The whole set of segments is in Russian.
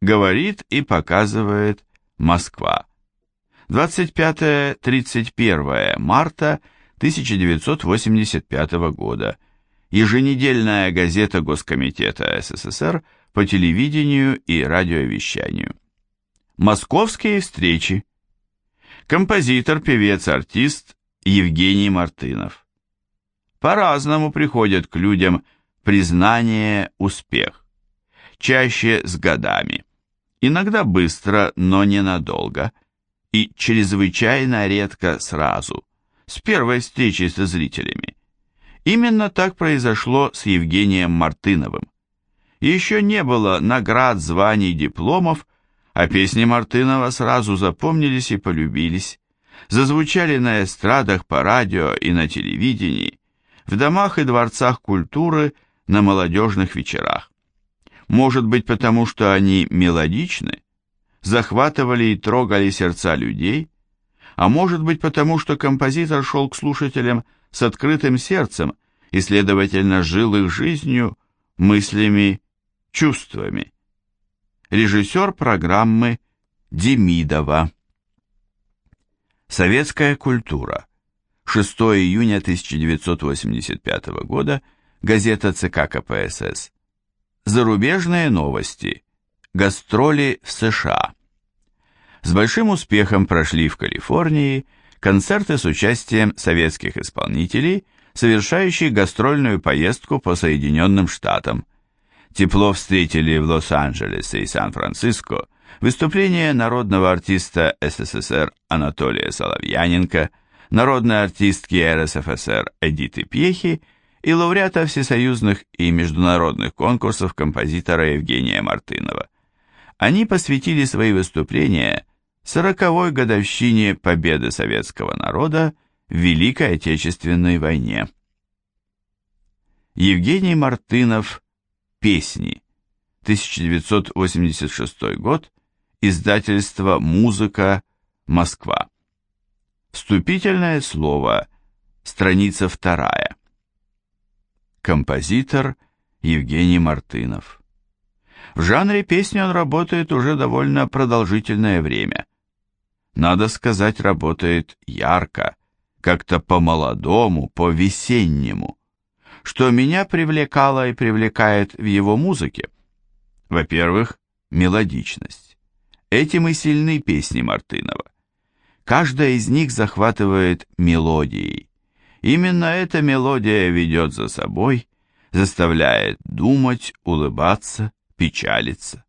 Говорит и показывает Москва. 25-31 марта 1985 года. Еженедельная газета Госкомитета СССР по телевидению и радиовещанию. Московские встречи. Композитор, певец, артист Евгений Мартынов. По-разному приходят к людям признание, успех. Чаще с годами. Иногда быстро, но ненадолго. И чрезвычайно редко сразу. С первой встречи со зрителями. Именно так произошло с Евгением Мартыновым. Еще не было наград, званий, дипломов, а песни Мартынова сразу запомнились и полюбились. Зазвучали на эстрадах, по радио и на телевидении, в домах и дворцах культуры, на молодежных вечерах. Может быть, потому что они мелодичны, захватывали и трогали сердца людей, а может быть, потому что композитор шел к слушателям с открытым сердцем и, следовательно, жил их жизнью, мыслями, чувствами. Режиссер программы Демидова. Советская культура. 6 июня 1985 года. Газета ЦК КПСС. Зарубежные новости. Гастроли в США. С большим успехом прошли в Калифорнии концерты с участием советских исполнителей, совершающих гастрольную поездку по Соединенным Штатам. Тепло встретили в Лос-Анджелесе и Сан-Франциско выступление народного артиста СССР Анатолия Соловьяненко, народной артистки РСФСР Эдиты Пьехи и лауреата всесоюзных и международных конкурсов композитора Евгения Мартынова. Они посвятили свои выступления сороковой годовщине победы советского народа в Великой Отечественной войне. Евгений Мартынов «Песни», 1986 год, издательство «Музыка», Москва. Вступительное слово, страница вторая. Композитор Евгений Мартынов. В жанре песни он работает уже довольно продолжительное время. Надо сказать, работает ярко, как-то по-молодому, по-весеннему. Что меня привлекало и привлекает в его музыке? Во-первых, мелодичность. Этим и сильны песни Мартынова. Каждая из них захватывает мелодией. Именно эта мелодия ведет за собой, заставляет думать, улыбаться, печалиться.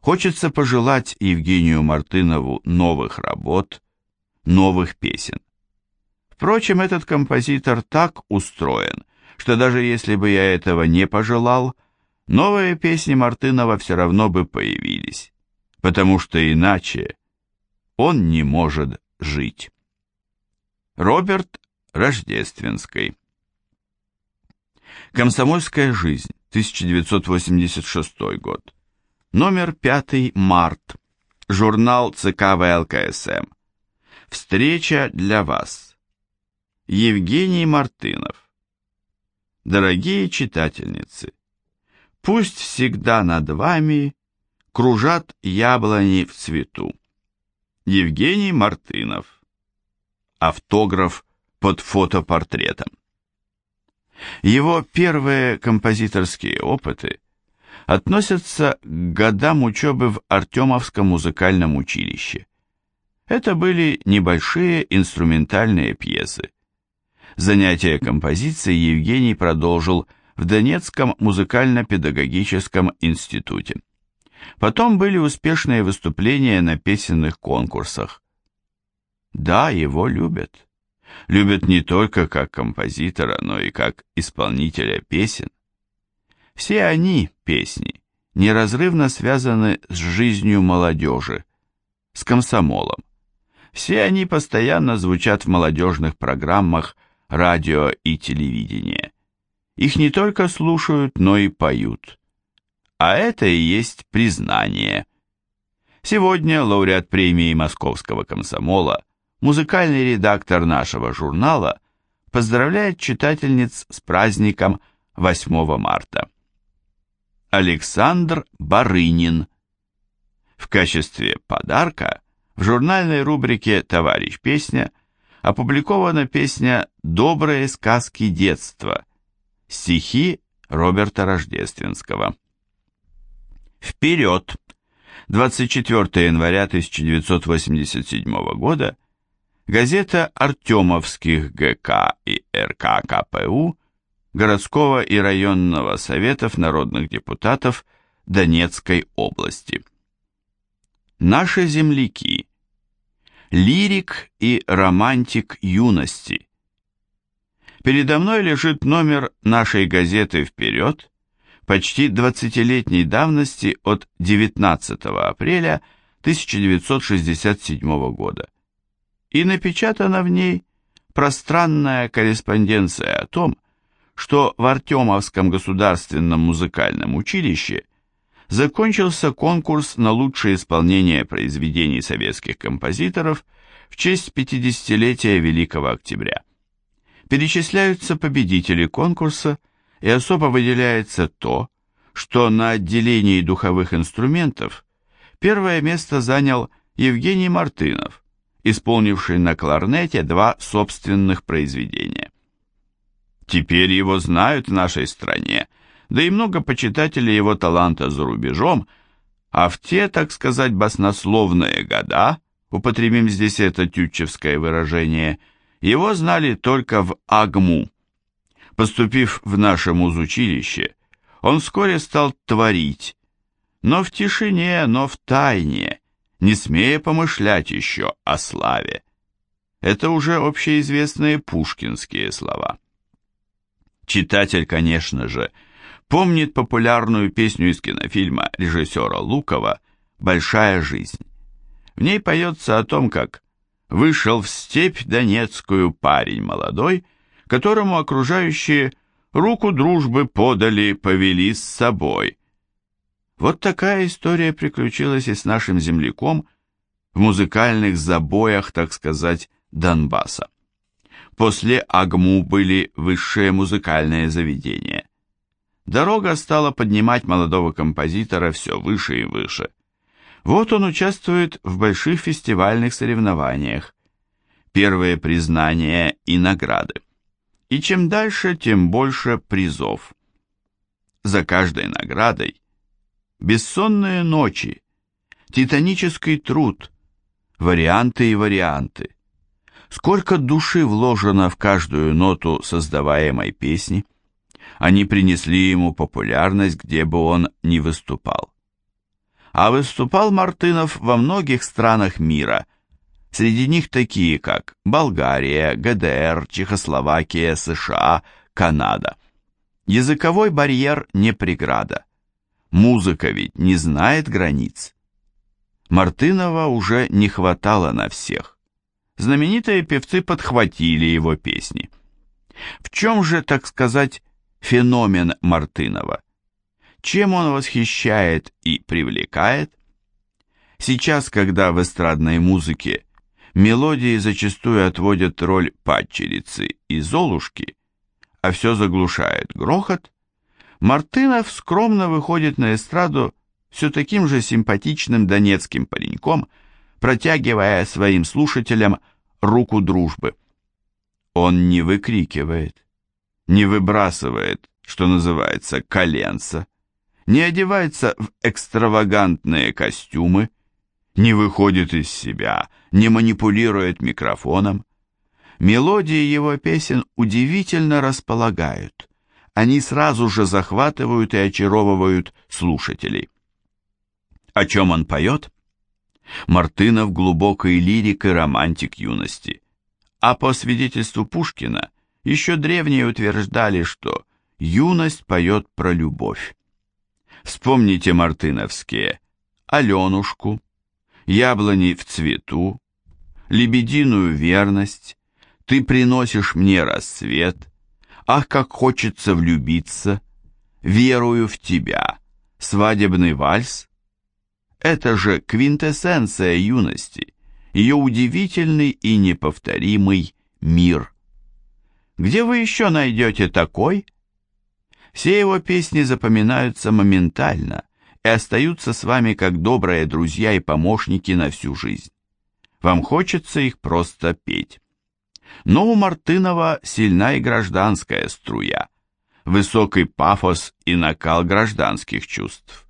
Хочется пожелать Евгению Мартынову новых работ, новых песен. Впрочем, этот композитор так устроен, что даже если бы я этого не пожелал, новые песни Мартынова все равно бы появились, потому что иначе он не может жить. Роберт Рождественской Комсомольская жизнь, 1986 год. Номер 5 март. Журнал ЦК ВЛКСМ. Встреча для вас. Евгений Мартынов. Дорогие читательницы, пусть всегда над вами кружат яблони в цвету. Евгений Мартынов. Автограф под фотопортретом. Его первые композиторские опыты относятся к годам учебы в Артемовском музыкальном училище. Это были небольшие инструментальные пьесы. Занятия композицией Евгений продолжил в Донецком музыкально-педагогическом институте. Потом были успешные выступления на песенных конкурсах. Да, его любят любят не только как композитора, но и как исполнителя песен. Все они, песни, неразрывно связаны с жизнью молодежи, с комсомолом. Все они постоянно звучат в молодежных программах радио и телевидения. Их не только слушают, но и поют. А это и есть признание. Сегодня лауреат премии Московского комсомола музыкальный редактор нашего журнала поздравляет читательниц с праздником 8 марта. Александр Барынин. В качестве подарка в журнальной рубрике «Товарищ песня» опубликована песня «Добрые сказки детства», стихи Роберта Рождественского. Вперед! 24 января 1987 года газета Артемовских ГК и РК КПУ городского и районного советов народных депутатов Донецкой области. Наши земляки. Лирик и романтик юности. Передо мной лежит номер нашей газеты «Вперед», почти 20-летней давности от 19 апреля 1967 года. И напечатана в ней пространная корреспонденция о том, что в Артемовском государственном музыкальном училище закончился конкурс на лучшее исполнение произведений советских композиторов в честь 50-летия Великого Октября. Перечисляются победители конкурса и особо выделяется то, что на отделении духовых инструментов первое место занял Евгений Мартынов, исполнивший на кларнете два собственных произведения. Теперь его знают в нашей стране, да и много почитателей его таланта за рубежом, а в те, так сказать, баснословные года, употребим здесь это тютчевское выражение, его знали только в Агму. Поступив в наше музучилище, он вскоре стал творить, но в тишине, но в тайне, не смея помышлять еще о славе. Это уже общеизвестные пушкинские слова. Читатель, конечно же, помнит популярную песню из кинофильма режиссера Лукова «Большая жизнь». В ней поется о том, как вышел в степь донецкую парень молодой, которому окружающие руку дружбы подали, повели с собой. Вот такая история приключилась и с нашим земляком в музыкальных забоях, так сказать, Донбасса. После Агму были высшие музыкальные заведения. Дорога стала поднимать молодого композитора все выше и выше. Вот он участвует в больших фестивальных соревнованиях. Первые признания и награды. И чем дальше, тем больше призов. За каждой наградой бессонные ночи, титанический труд, варианты и варианты. Сколько души вложено в каждую ноту создаваемой песни – они принесли ему популярность, где бы он ни выступал. А выступал Мартынов во многих странах мира, среди них такие, как Болгария, ГДР, Чехословакия, США, Канада. Языковой барьер не преграда. Музыка ведь не знает границ. Мартынова уже не хватало на всех. Знаменитые певцы подхватили его песни. В чем же, так сказать, феномен Мартынова. Чем он восхищает и привлекает? Сейчас, когда в эстрадной музыке мелодии зачастую отводят роль падчерицы и золушки, а все заглушает грохот, Мартынов скромно выходит на эстраду все таким же симпатичным донецким пареньком, протягивая своим слушателям руку дружбы. Он не выкрикивает, не выбрасывает, что называется, коленца, не одевается в экстравагантные костюмы, не выходит из себя, не манипулирует микрофоном. Мелодии его песен удивительно располагают. Они сразу же захватывают и очаровывают слушателей. О чем он поет? Мартынов глубокий лирик и романтик юности. А по свидетельству Пушкина – еще древние утверждали, что юность поет про любовь. Вспомните мартыновские «Аленушку», «Яблони в цвету», «Лебединую верность», «Ты приносишь мне рассвет», «Ах, как хочется влюбиться», «Верую в тебя», «Свадебный вальс». Это же квинтэссенция юности, ее удивительный и неповторимый мир – где вы еще найдете такой? Все его песни запоминаются моментально, и остаются с вами как добрые друзья и помощники на всю жизнь. Вам хочется их просто петь. Но у Мартынова сильна и гражданская струя, высокий пафос и накал гражданских чувств.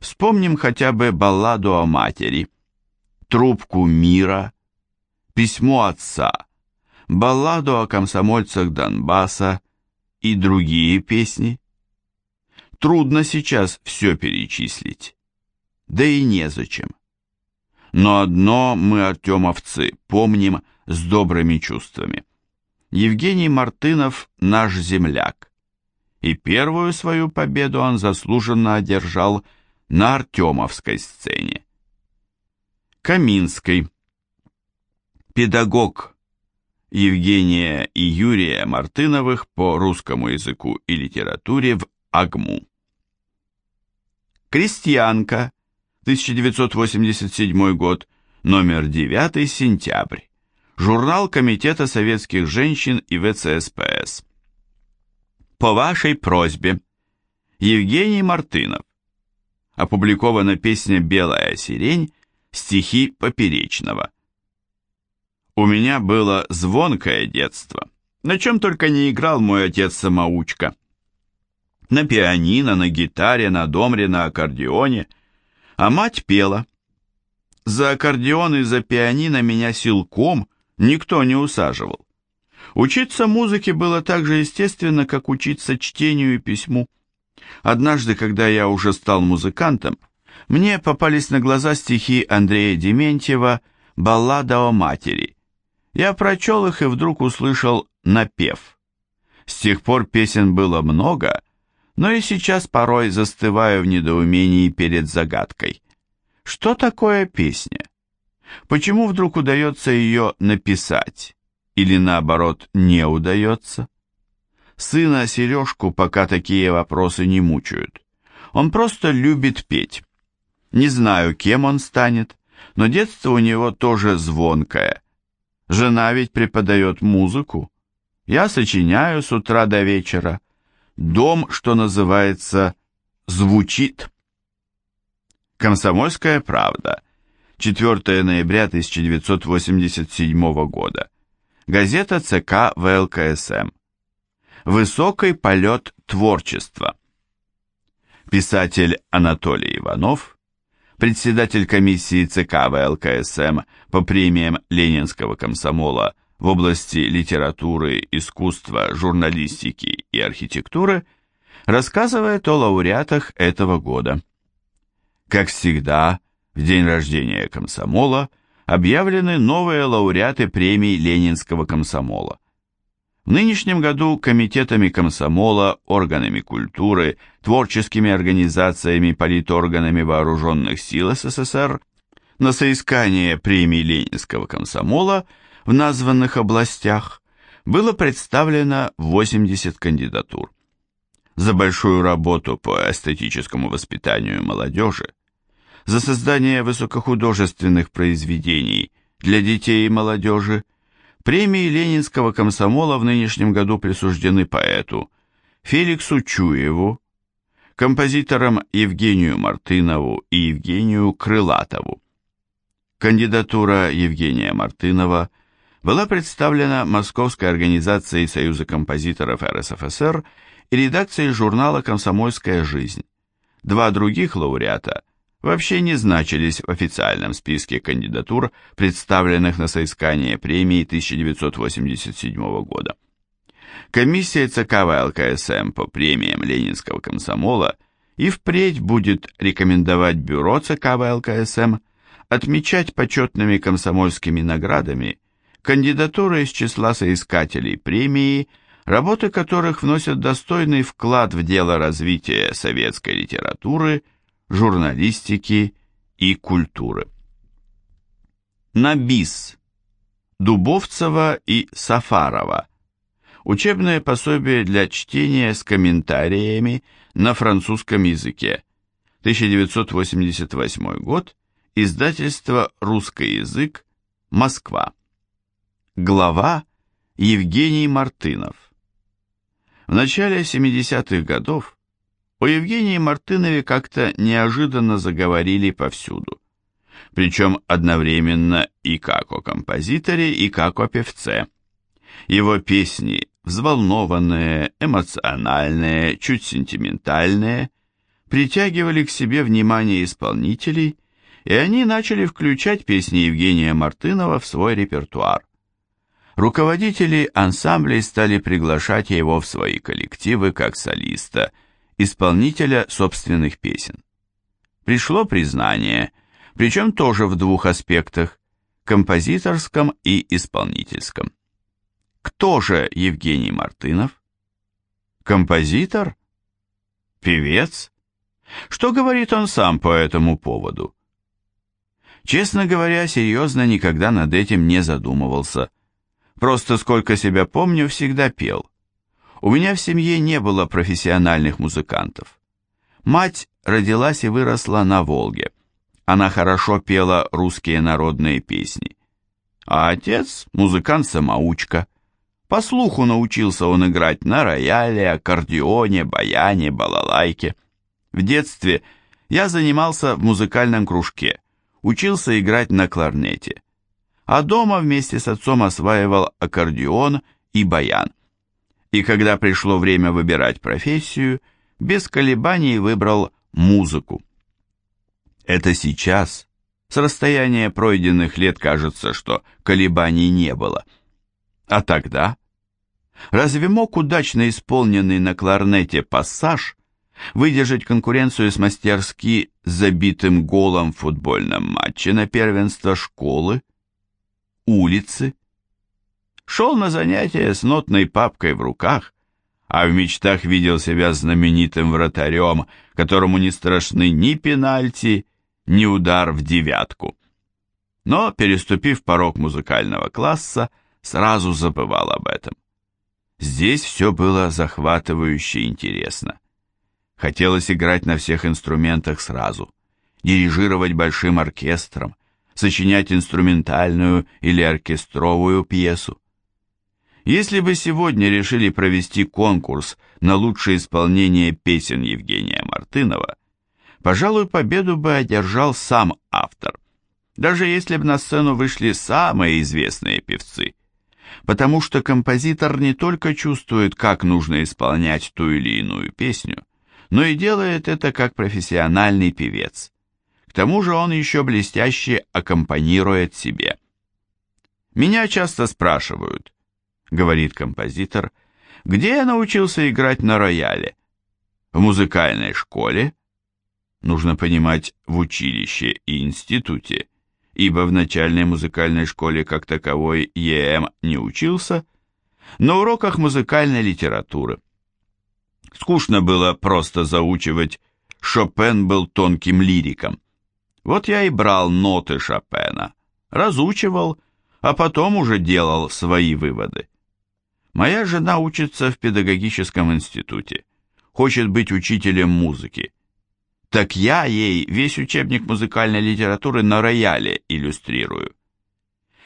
Вспомним хотя бы балладу о матери, трубку мира, письмо отца, балладу о комсомольцах Донбасса и другие песни. Трудно сейчас все перечислить, да и незачем. Но одно мы, артемовцы, помним с добрыми чувствами. Евгений Мартынов – наш земляк, и первую свою победу он заслуженно одержал на артемовской сцене. Каминской. Педагог Евгения и Юрия Мартыновых по русскому языку и литературе в АГМУ. Крестьянка, 1987 год, номер 9, сентябрь. Журнал Комитета советских женщин и ВЦСПС. По вашей просьбе. Евгений Мартынов. Опубликована песня «Белая сирень», стихи Поперечного. У меня было звонкое детство, на чем только не играл мой отец-самоучка на пианино, на гитаре, на домре, на аккордеоне, а мать пела. За аккордеон и за пианино меня силком никто не усаживал. Учиться музыке было так же естественно, как учиться чтению и письму. Однажды, когда я уже стал музыкантом, мне попались на глаза стихи Андрея Дементьева «Баллада о матери». Я прочел их и вдруг услышал напев. С тех пор песен было много, но и сейчас порой застываю в недоумении перед загадкой. Что такое песня? Почему вдруг удается ее написать? Или наоборот, не удается? Сына Сережку пока такие вопросы не мучают. Он просто любит петь. Не знаю, кем он станет, но детство у него тоже звонкое. Жена ведь преподает музыку. Я сочиняю с утра до вечера. Дом, что называется, звучит. Комсомольская правда. 4 ноября 1987 года. Газета ЦК ВЛКСМ. Высокий полет творчества. Писатель Анатолий Иванов, председатель комиссии ЦК ВЛКСМ по премиям Ленинского комсомола в области литературы, искусства, журналистики и архитектуры, рассказывает о лауреатах этого года. Как всегда, в день рождения комсомола объявлены новые лауреаты премий Ленинского комсомола. В нынешнем году комитетами комсомола, органами культуры, творческими организациями, политорганами вооруженных сил СССР на соискание премий Ленинского комсомола – в названных областях было представлено 80 кандидатур. За большую работу по эстетическому воспитанию молодежи, за создание высокохудожественных произведений для детей и молодежи, премии Ленинского комсомола в нынешнем году присуждены поэту Феликсу Чуеву, композиторам Евгению Мартынову и Евгению Крылатову. Кандидатура Евгения Мартынова – была представлена Московской организацией Союза композиторов РСФСР и редакцией журнала «Комсомольская жизнь». Два других лауреата вообще не значились в официальном списке кандидатур, представленных на соискание премии 1987 года. Комиссия ЦК ВЛКСМ по премиям Ленинского комсомола и впредь будет рекомендовать бюро ЦК ВЛКСМ отмечать почетными комсомольскими наградами кандидатуры из числа соискателей премии, работы которых вносят достойный вклад в дело развития советской литературы, журналистики и культуры. На бис Дубовцева и Сафарова. Учебное пособие для чтения с комментариями на французском языке. 1988 год. Издательство «Русский язык», Москва. Глава Евгений Мартынов. В начале 70-х годов о Евгении Мартынове как-то неожиданно заговорили повсюду. Причем одновременно и как о композиторе, и как о певце. Его песни, взволнованные, эмоциональные, чуть сентиментальные, притягивали к себе внимание исполнителей, и они начали включать песни Евгения Мартынова в свой репертуар. Руководители ансамблей стали приглашать его в свои коллективы как солиста, исполнителя собственных песен. Пришло признание, причем тоже в двух аспектах – композиторском и исполнительском. Кто же Евгений Мартынов? Композитор? Певец? Что говорит он сам по этому поводу? Честно говоря, серьезно никогда над этим не задумывался. Просто сколько себя помню, всегда пел. У меня в семье не было профессиональных музыкантов. Мать родилась и выросла на Волге. Она хорошо пела русские народные песни. А отец – музыкант-самоучка. По слуху научился он играть на рояле, аккордеоне, баяне, балалайке – в детстве я занимался в музыкальном кружке, учился играть на кларнете, а дома вместе с отцом осваивал аккордеон и баян. И когда пришло время выбирать профессию, без колебаний выбрал музыку. Это сейчас, с расстояния пройденных лет, кажется, что колебаний не было. А тогда? Разве мог удачно исполненный на кларнете пассаж выдержать конкуренцию с мастерски забитым голом в футбольном матче на первенство школы, улицы. Шел на занятия с нотной папкой в руках, а в мечтах видел себя знаменитым вратарем, которому не страшны ни пенальти, ни удар в девятку. Но, переступив порог музыкального класса, сразу забывал об этом. Здесь все было захватывающе интересно. Хотелось играть на всех инструментах сразу, дирижировать большим оркестром, сочинять инструментальную или оркестровую пьесу. Если бы сегодня решили провести конкурс на лучшее исполнение песен Евгения Мартынова, пожалуй, победу бы одержал сам автор, даже если бы на сцену вышли самые известные певцы, потому что композитор не только чувствует, как нужно исполнять ту или иную песню, но и делает это как профессиональный певец. К тому же он еще блестяще аккомпанирует себе. «Меня часто спрашивают», — говорит композитор, — «где я научился играть на рояле? В музыкальной школе?» Нужно понимать, в училище и институте, ибо в начальной музыкальной школе как таковой ЕМ не учился, на уроках музыкальной литературы. Скучно было просто заучивать «Шопен был тонким лириком». Вот я и брал ноты Шопена, разучивал, а потом уже делал свои выводы. Моя жена учится в педагогическом институте, хочет быть учителем музыки. Так я ей весь учебник музыкальной литературы на рояле иллюстрирую.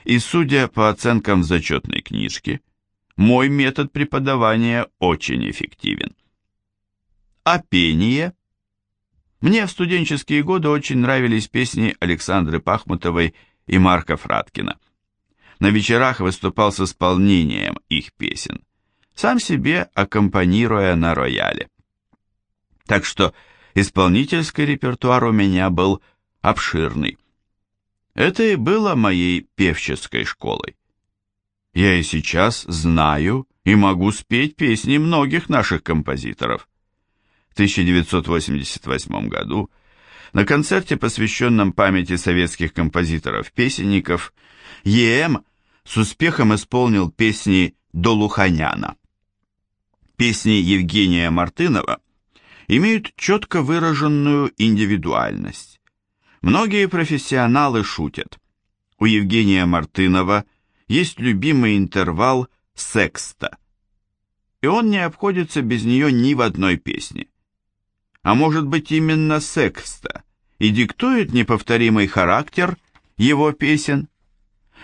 И судя по оценкам в зачетной книжке, мой метод преподавания очень эффективен. А пение? Мне в студенческие годы очень нравились песни Александры Пахмутовой и Марка Фраткина. На вечерах выступал с исполнением их песен, сам себе аккомпанируя на рояле. Так что исполнительский репертуар у меня был обширный. Это и было моей певческой школой. Я и сейчас знаю и могу спеть песни многих наших композиторов. 1988 году на концерте, посвященном памяти советских композиторов-песенников, ЕМ с успехом исполнил песни Долуханяна. Песни Евгения Мартынова имеют четко выраженную индивидуальность. Многие профессионалы шутят. У Евгения Мартынова есть любимый интервал секста, и он не обходится без нее ни в одной песне а может быть именно секста, и диктует неповторимый характер его песен.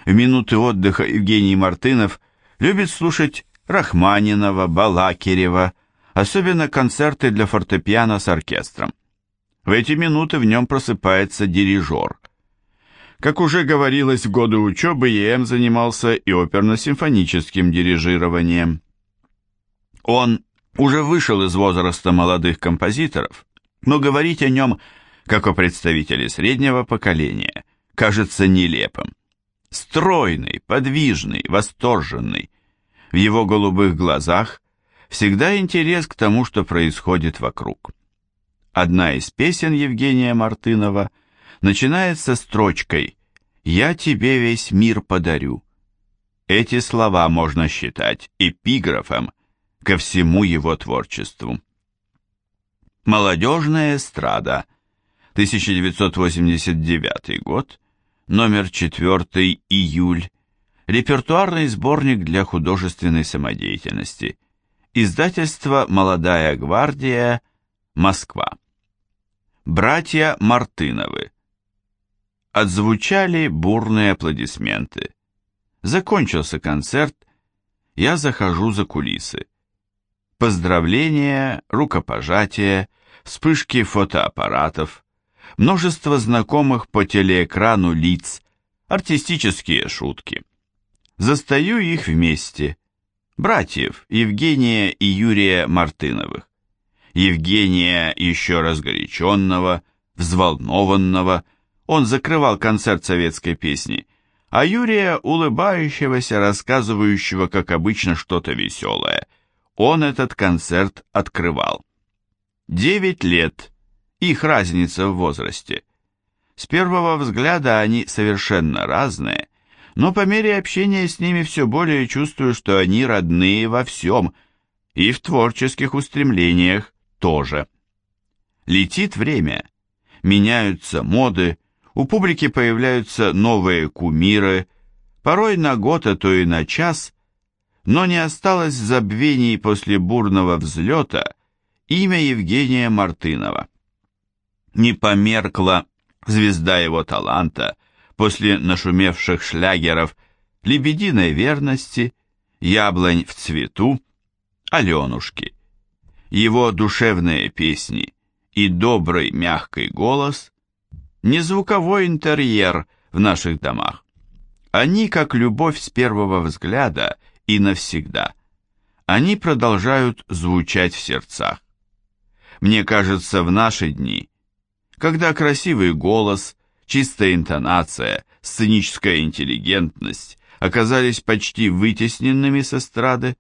В минуты отдыха Евгений Мартынов любит слушать Рахманинова, Балакирева, особенно концерты для фортепиано с оркестром. В эти минуты в нем просыпается дирижер. Как уже говорилось, в годы учебы ЕМ занимался и оперно-симфоническим дирижированием. Он уже вышел из возраста молодых композиторов, но говорить о нем, как о представителе среднего поколения, кажется нелепым. Стройный, подвижный, восторженный. В его голубых глазах всегда интерес к тому, что происходит вокруг. Одна из песен Евгения Мартынова начинается строчкой «Я тебе весь мир подарю». Эти слова можно считать эпиграфом ко всему его творчеству. Молодежная эстрада, 1989 год, номер 4 июль, репертуарный сборник для художественной самодеятельности, издательство «Молодая гвардия», Москва. Братья Мартыновы. Отзвучали бурные аплодисменты. Закончился концерт, я захожу за кулисы. Поздравления, рукопожатия, вспышки фотоаппаратов, множество знакомых по телеэкрану лиц, артистические шутки. Застаю их вместе. Братьев Евгения и Юрия Мартыновых. Евгения еще разгоряченного, взволнованного, он закрывал концерт советской песни, а Юрия улыбающегося, рассказывающего, как обычно, что-то веселое – он этот концерт открывал. Девять лет, их разница в возрасте. С первого взгляда они совершенно разные, но по мере общения с ними все более чувствую, что они родные во всем, и в творческих устремлениях тоже. Летит время, меняются моды, у публики появляются новые кумиры, порой на год, а то и на час но не осталось в забвении после бурного взлета имя Евгения Мартынова. Не померкла звезда его таланта после нашумевших шлягеров «Лебединой верности», «Яблонь в цвету», «Аленушки». Его душевные песни и добрый мягкий голос, не звуковой интерьер в наших домах. Они, как любовь с первого взгляда и навсегда. Они продолжают звучать в сердцах. Мне кажется, в наши дни, когда красивый голос, чистая интонация, сценическая интеллигентность оказались почти вытесненными с эстрады,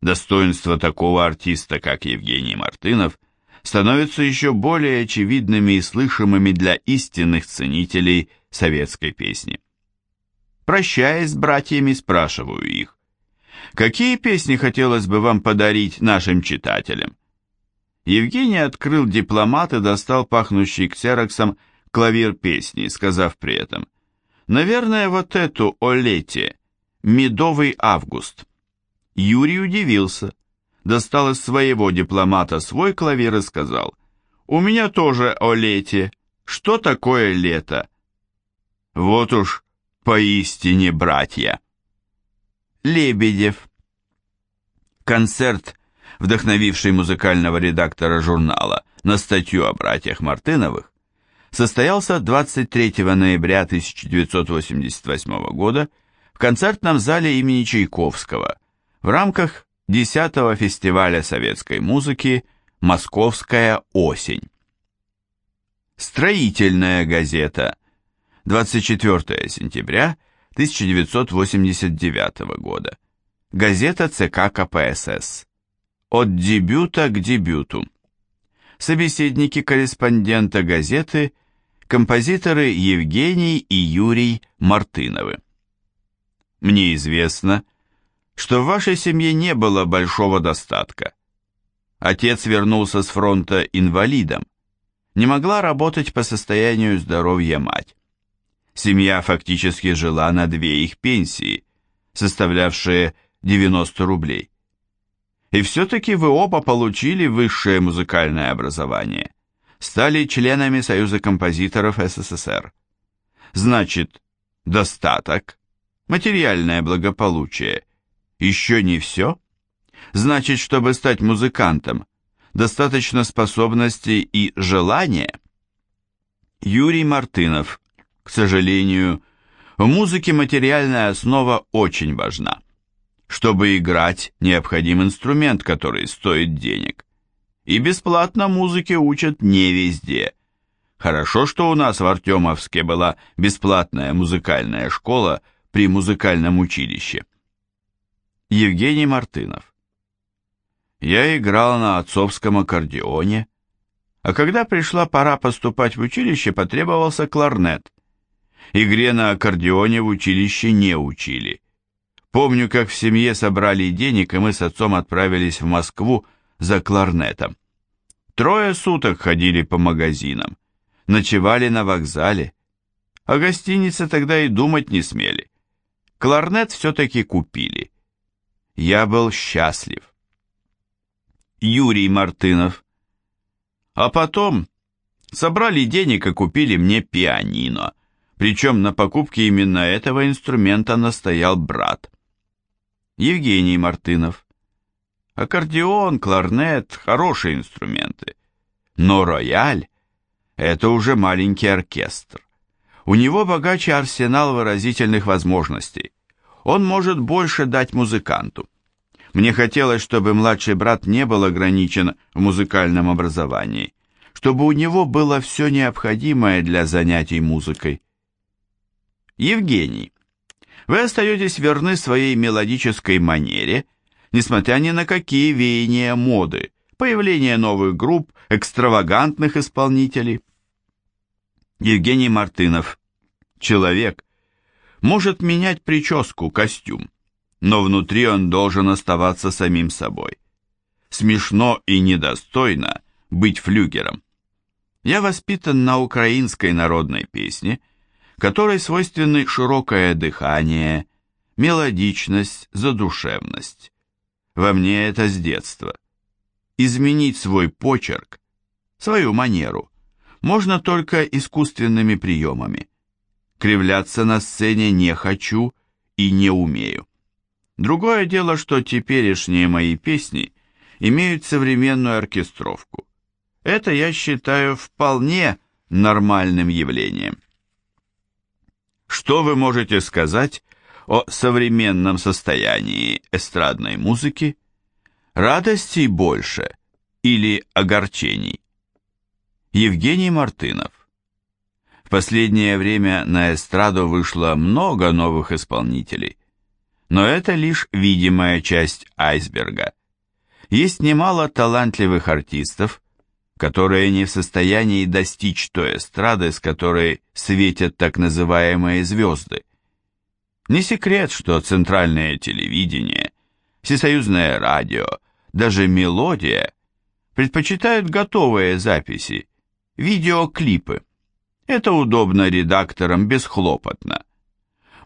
достоинства такого артиста, как Евгений Мартынов, становятся еще более очевидными и слышимыми для истинных ценителей советской песни. Прощаясь с братьями, спрашиваю их, Какие песни хотелось бы вам подарить нашим читателям? Евгений открыл дипломат и достал пахнущий ксероксом клавир песни, сказав при этом, «Наверное, вот эту о лете, медовый август». Юрий удивился, достал из своего дипломата свой клавир и сказал, «У меня тоже о лете. Что такое лето?» Вот уж поистине братья. Лебедев. Концерт, вдохновивший музыкального редактора журнала на статью о братьях Мартыновых, состоялся 23 ноября 1988 года в концертном зале имени Чайковского в рамках 10-го фестиваля советской музыки «Московская осень». Строительная газета. 24 сентября 1989 года. Газета ЦК КПСС. От дебюта к дебюту. Собеседники корреспондента газеты – композиторы Евгений и Юрий Мартыновы. Мне известно, что в вашей семье не было большого достатка. Отец вернулся с фронта инвалидом. Не могла работать по состоянию здоровья мать. Семья фактически жила на две их пенсии, составлявшие 90 рублей. И все-таки вы оба получили высшее музыкальное образование, стали членами Союза композиторов СССР. Значит, достаток, материальное благополучие, еще не все? Значит, чтобы стать музыкантом, достаточно способностей и желания? Юрий Мартынов. К сожалению, в музыке материальная основа очень важна. Чтобы играть, необходим инструмент, который стоит денег. И бесплатно музыке учат не везде. Хорошо, что у нас в Артемовске была бесплатная музыкальная школа при музыкальном училище. Евгений Мартынов. Я играл на отцовском аккордеоне, а когда пришла пора поступать в училище, потребовался кларнет. Игре на аккордеоне в училище не учили. Помню, как в семье собрали денег, и мы с отцом отправились в Москву за кларнетом. Трое суток ходили по магазинам, ночевали на вокзале, а гостиницы тогда и думать не смели. Кларнет все-таки купили. Я был счастлив. Юрий Мартынов. А потом собрали денег и купили мне пианино. Причем на покупке именно этого инструмента настоял брат. Евгений Мартынов. Аккордеон, кларнет – хорошие инструменты. Но рояль – это уже маленький оркестр. У него богаче арсенал выразительных возможностей. Он может больше дать музыканту. Мне хотелось, чтобы младший брат не был ограничен в музыкальном образовании, чтобы у него было все необходимое для занятий музыкой. Евгений, вы остаетесь верны своей мелодической манере, несмотря ни на какие веяния моды, появление новых групп, экстравагантных исполнителей. Евгений Мартынов, человек, может менять прическу, костюм, но внутри он должен оставаться самим собой. Смешно и недостойно быть флюгером. Я воспитан на украинской народной песне, которой свойственны широкое дыхание, мелодичность, задушевность. Во мне это с детства. Изменить свой почерк, свою манеру, можно только искусственными приемами. Кривляться на сцене не хочу и не умею. Другое дело, что теперешние мои песни имеют современную оркестровку. Это я считаю вполне нормальным явлением. Что вы можете сказать о современном состоянии эстрадной музыки? Радостей больше или огорчений? Евгений Мартынов В последнее время на эстраду вышло много новых исполнителей. Но это лишь видимая часть айсберга. Есть немало талантливых артистов, которые не в состоянии достичь той эстрады, с которой светят так называемые звезды. Не секрет, что центральное телевидение, всесоюзное радио, даже мелодия предпочитают готовые записи, видеоклипы. Это удобно редакторам, бесхлопотно.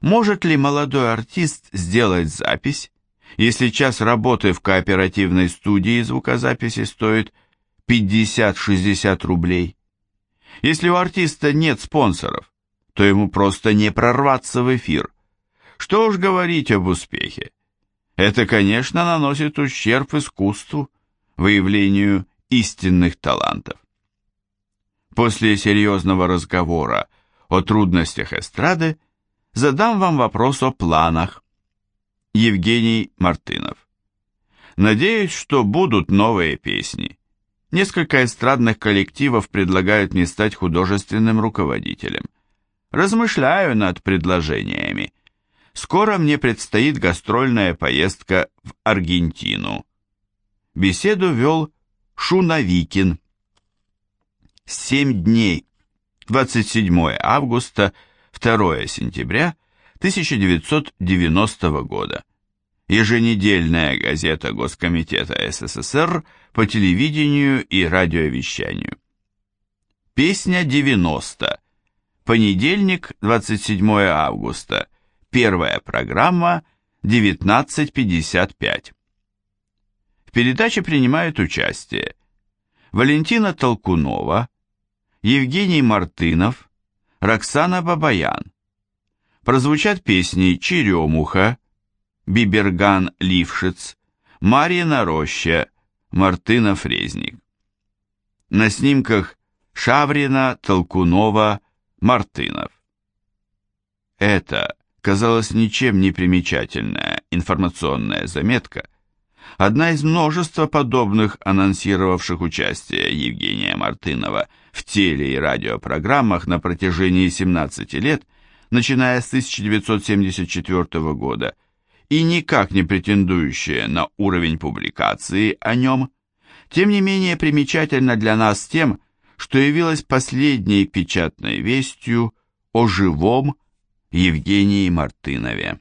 Может ли молодой артист сделать запись, если час работы в кооперативной студии звукозаписи стоит 50-60 рублей? Если у артиста нет спонсоров, то ему просто не прорваться в эфир. Что уж говорить об успехе. Это, конечно, наносит ущерб искусству, выявлению истинных талантов. После серьезного разговора о трудностях эстрады задам вам вопрос о планах. Евгений Мартынов. Надеюсь, что будут новые песни. Несколько эстрадных коллективов предлагают мне стать художественным руководителем. Размышляю над предложениями. Скоро мне предстоит гастрольная поездка в Аргентину. Беседу вел Шунавикин. Семь дней. 27 августа 2 сентября 1990 года. Еженедельная газета Госкомитета СССР по телевидению и радиовещанию. Песня 90. Понедельник, 27 августа. Первая программа 19.55. В передаче принимают участие Валентина Толкунова, Евгений Мартынов, Роксана Бабаян. Прозвучат песни «Черемуха», «Биберган Лившиц», Марьина роща, Мартынов резник. На снимках Шаврина, Толкунова, Мартынов. Это, казалось, ничем не примечательная информационная заметка, одна из множества подобных анонсировавших участие Евгения Мартынова в теле- и радиопрограммах на протяжении 17 лет, начиная с 1974 года, и никак не претендующая на уровень публикации о нем, тем не менее примечательна для нас тем, что явилась последней печатной вестью о живом Евгении Мартынове.